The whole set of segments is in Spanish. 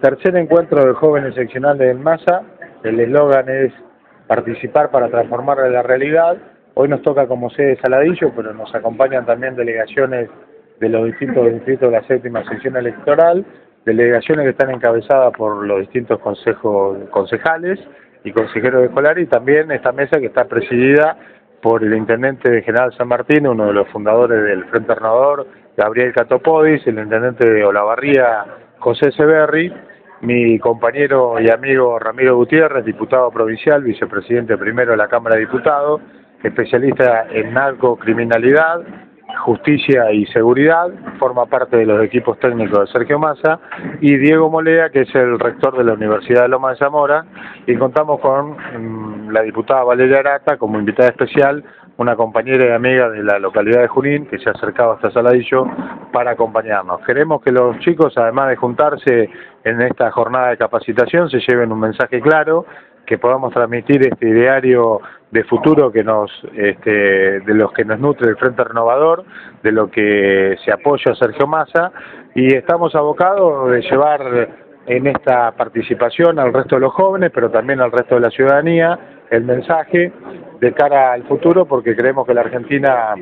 Tercer encuentro de jóvenes seccionales del MASA. El eslogan es participar para transformar la realidad. Hoy nos toca como sede Saladillo, pero nos acompañan también delegaciones de los distintos distritos de la séptima sección electoral, delegaciones que están encabezadas por los distintos consejos concejales y consejeros escolares y también esta mesa que está presidida por el intendente de General San Martín, uno de los fundadores del Frente Renovador, Gabriel Catopodis, el intendente de Olavarría, José Severri, mi compañero y amigo Ramiro Gutiérrez, diputado provincial, vicepresidente primero de la Cámara de Diputados, especialista en narcocriminalidad, justicia y seguridad, forma parte de los equipos técnicos de Sergio Massa, y Diego Molea, que es el rector de la Universidad de Loma de Zamora, y contamos con mm, la diputada Valeria Arata como invitada especial, una compañera y amiga de la localidad de Junín, que se ha acercado hasta Saladillo para acompañarnos. Queremos que los chicos, además de juntarse en esta jornada de capacitación, se lleven un mensaje claro, que podamos transmitir este ideario de futuro que nos, este, de los que nos nutre el Frente Renovador, de lo que se apoya Sergio Massa, y estamos abocados de llevar en esta participación al resto de los jóvenes, pero también al resto de la ciudadanía, el mensaje de cara al futuro, porque creemos que la Argentina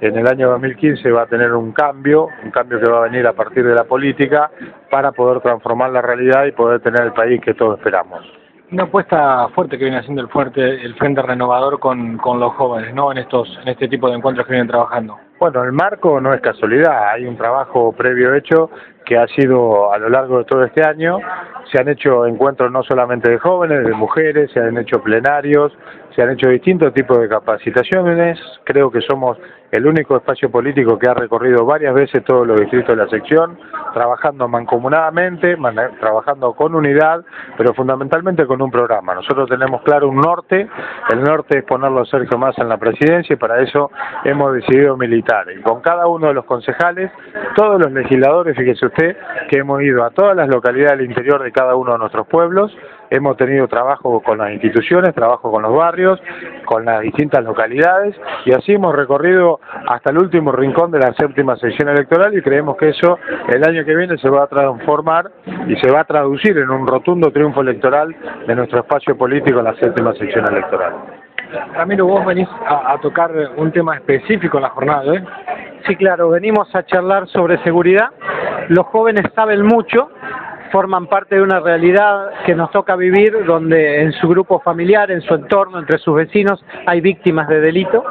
en el año 2015 va a tener un cambio, un cambio que va a venir a partir de la política, para poder transformar la realidad y poder tener el país que todos esperamos una apuesta fuerte que viene haciendo el fuerte el Frente Renovador con, con los jóvenes, ¿no? En estos en este tipo de encuentros que vienen trabajando. Bueno, el marco no es casualidad, hay un trabajo previo hecho que ha sido a lo largo de todo este año. Se han hecho encuentros no solamente de jóvenes, de mujeres, se han hecho plenarios, se han hecho distintos tipos de capacitaciones. Creo que somos el único espacio político que ha recorrido varias veces todos los distritos de la sección, trabajando mancomunadamente, trabajando con unidad, pero fundamentalmente con un programa. Nosotros tenemos claro un norte, el norte es ponerlo a Sergio Massa en la presidencia y para eso hemos decidido militar. Y con cada uno de los concejales, todos los legisladores, fíjese usted, que hemos ido a todas las localidades del interior de cada uno de nuestros pueblos, hemos tenido trabajo con las instituciones, trabajo con los barrios, con las distintas localidades y así hemos recorrido hasta el último rincón de la séptima sesión electoral y creemos que eso el año que viene se va a transformar y se va a traducir en un rotundo triunfo electoral de nuestro espacio político en la séptima sección electoral. Ramiro, vos venís a, tocar un tema específico en la jornada, ¿eh? Sí, claro, venimos a charlar sobre seguridad. Los jóvenes saben mucho, forman parte de una realidad que nos toca vivir donde en su grupo familiar, en su entorno, entre sus vecinos, hay víctimas de delito.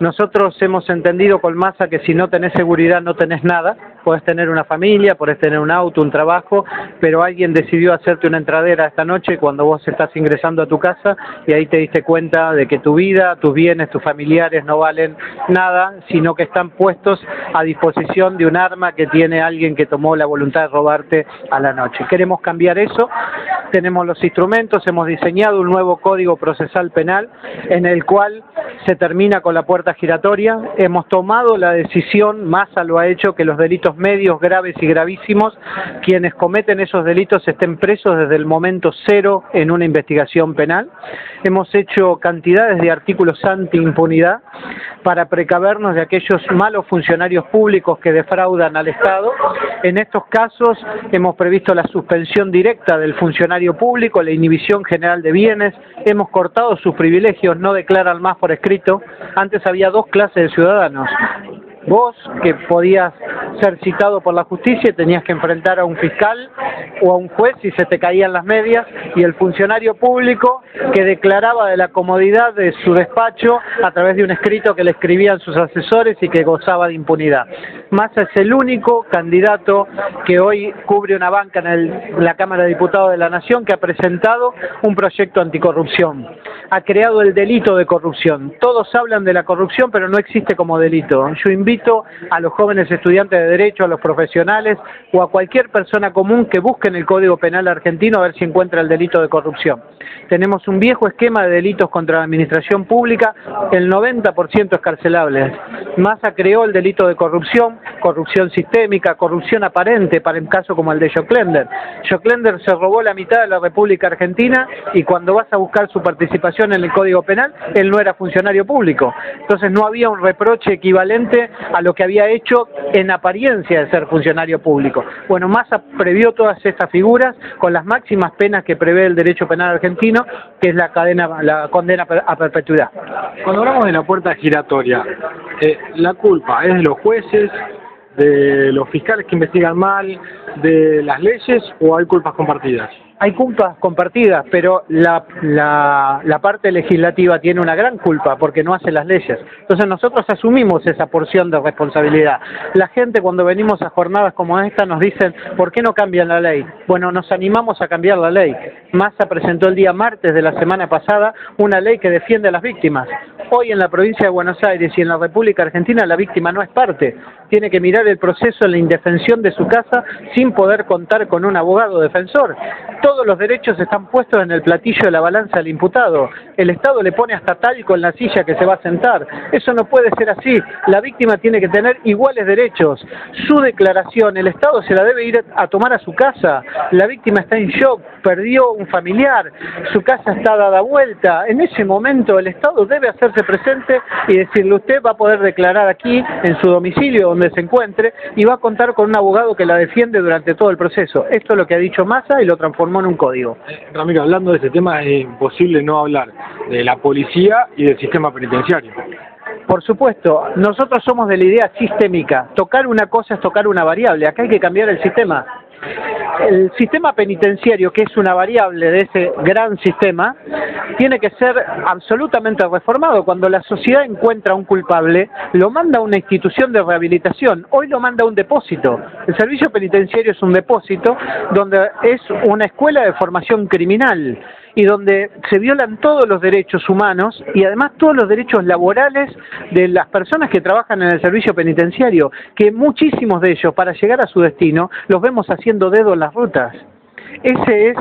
Nosotros hemos entendido con Massa que si no tenés seguridad no tenés nada Puedes tener una familia, puedes tener un auto, un trabajo, pero alguien decidió hacerte una entradera esta noche cuando vos estás ingresando a tu casa y ahí te diste cuenta de que tu vida, tus bienes, tus familiares no valen nada, sino que están puestos a disposición de un arma que tiene alguien que tomó la voluntad de robarte a la noche. Queremos cambiar eso, tenemos los instrumentos, hemos diseñado un nuevo código procesal penal en el cual se termina con la puerta giratoria, hemos tomado la decisión, Massa lo ha hecho, que los delitos medios graves y gravísimos, quienes cometen esos delitos estén presos desde el momento cero en una investigación penal. Hemos hecho cantidades de artículos anti-impunidad para precavernos de aquellos malos funcionarios públicos que defraudan al Estado. En estos casos hemos previsto la suspensión directa del funcionario público, la inhibición general de bienes, hemos cortado sus privilegios, no declaran más por escrito. Antes había dos clases de ciudadanos, vos que podías ser citado por la justicia y tenías que enfrentar a un fiscal o a un juez si se te caían las medias y el funcionario público que declaraba de la comodidad de su despacho a través de un escrito que le escribían sus asesores y que gozaba de impunidad. Massa es el único candidato que hoy cubre una banca en, la Cámara de Diputados de la Nación que ha presentado un proyecto anticorrupción. Ha creado el delito de corrupción. Todos hablan de la corrupción, pero no existe como delito. Yo invito a los jóvenes estudiantes de Derecho, a los profesionales o a cualquier persona común que busquen el Código Penal argentino a ver si encuentra el delito de corrupción. Tenemos un viejo esquema de delitos contra la administración pública, el 90% es carcelable. Massa creó el delito de corrupción, corrupción sistémica, corrupción aparente para un caso como el de Joclender. Joclender se robó la mitad de la República Argentina y cuando vas a buscar su participación en el Código Penal, él no era funcionario público. Entonces no había un reproche equivalente a lo que había hecho en apariencia de ser funcionario público. Bueno, Massa previó todas estas figuras con las máximas penas que prevé el derecho penal argentino, que es la cadena, la condena a perpetuidad. Cuando hablamos de la puerta giratoria, eh, la culpa es de los jueces, de los fiscales que investigan mal, de las leyes o hay culpas compartidas? Hay culpas compartidas, pero la, la, parte legislativa tiene una gran culpa porque no hace las leyes. Entonces nosotros asumimos esa porción de responsabilidad. La gente cuando venimos a jornadas como esta nos dicen, ¿por qué no cambian la ley? Bueno, nos animamos a cambiar la ley. Massa presentó el día martes de la semana pasada una ley que defiende a las víctimas. Hoy en la provincia de Buenos Aires y en la República Argentina la víctima no es parte. Tiene que mirar el proceso en la indefensión de su casa sin poder contar con un abogado defensor todos los derechos están puestos en el platillo de la balanza del imputado. El Estado le pone hasta talco en la silla que se va a sentar. Eso no puede ser así. La víctima tiene que tener iguales derechos. Su declaración, el Estado se la debe ir a tomar a su casa. La víctima está en shock, perdió un familiar, su casa está dada vuelta. En ese momento el Estado debe hacerse presente y decirle usted va a poder declarar aquí, en su domicilio donde se encuentre, y va a contar con un abogado que la defiende durante todo el proceso. Esto es lo que ha dicho Massa y lo transformó un código. Eh, Ramiro, hablando de este tema, es imposible no hablar de la policía y del sistema penitenciario. Por supuesto, nosotros somos de la idea sistémica. Tocar una cosa es tocar una variable. Acá hay que cambiar el sistema el sistema penitenciario, que es una variable de ese gran sistema, tiene que ser absolutamente reformado. Cuando la sociedad encuentra a un culpable, lo manda a una institución de rehabilitación. Hoy lo manda a un depósito. El servicio penitenciario es un depósito donde es una escuela de formación criminal y donde se violan todos los derechos humanos y además todos los derechos laborales de las personas que trabajan en el servicio penitenciario, que muchísimos de ellos para llegar a su destino los vemos haciendo dedo en las rutas. Ese es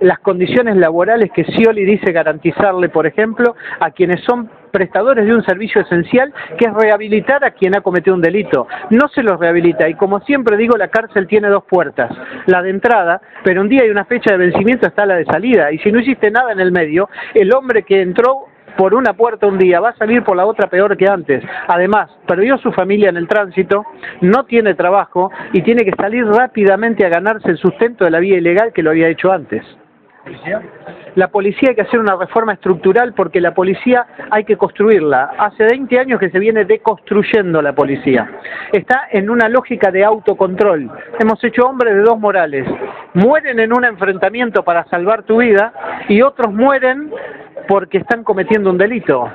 las condiciones laborales que Scioli dice garantizarle, por ejemplo, a quienes son prestadores de un servicio esencial, que es rehabilitar a quien ha cometido un delito. No se los rehabilita y como siempre digo, la cárcel tiene dos puertas, la de entrada, pero un día hay una fecha de vencimiento está la de salida y si no hiciste nada en el medio, el hombre que entró por una puerta un día, va a salir por la otra peor que antes. Además, perdió su familia en el tránsito, no tiene trabajo y tiene que salir rápidamente a ganarse el sustento de la vía ilegal que lo había hecho antes. La policía hay que hacer una reforma estructural porque la policía hay que construirla. Hace 20 años que se viene deconstruyendo la policía. Está en una lógica de autocontrol. Hemos hecho hombres de dos morales. Mueren en un enfrentamiento para salvar tu vida y otros mueren porque están cometiendo un delito.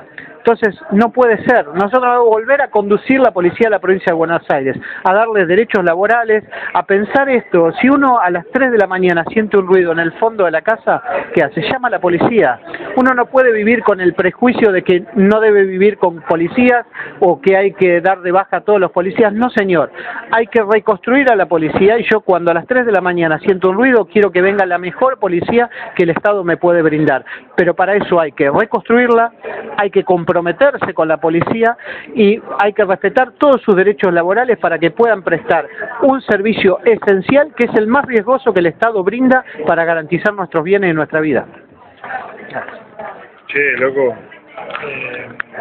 Entonces, no puede ser. Nosotros vamos a volver a conducir la policía a la provincia de Buenos Aires, a darle derechos laborales, a pensar esto. Si uno a las 3 de la mañana siente un ruido en el fondo de la casa, ¿qué hace? Llama a la policía. Uno no puede vivir con el prejuicio de que no debe vivir con policías o que hay que dar de baja a todos los policías. No, señor. Hay que reconstruir a la policía y yo cuando a las 3 de la mañana siento un ruido, quiero que venga la mejor policía que el Estado me puede brindar. Pero para eso hay que reconstruirla, hay que comprometerse con la policía y hay que respetar todos sus derechos laborales para que puedan prestar un servicio esencial que es el más riesgoso que el Estado brinda para garantizar nuestros bienes y nuestra vida. Che, loco.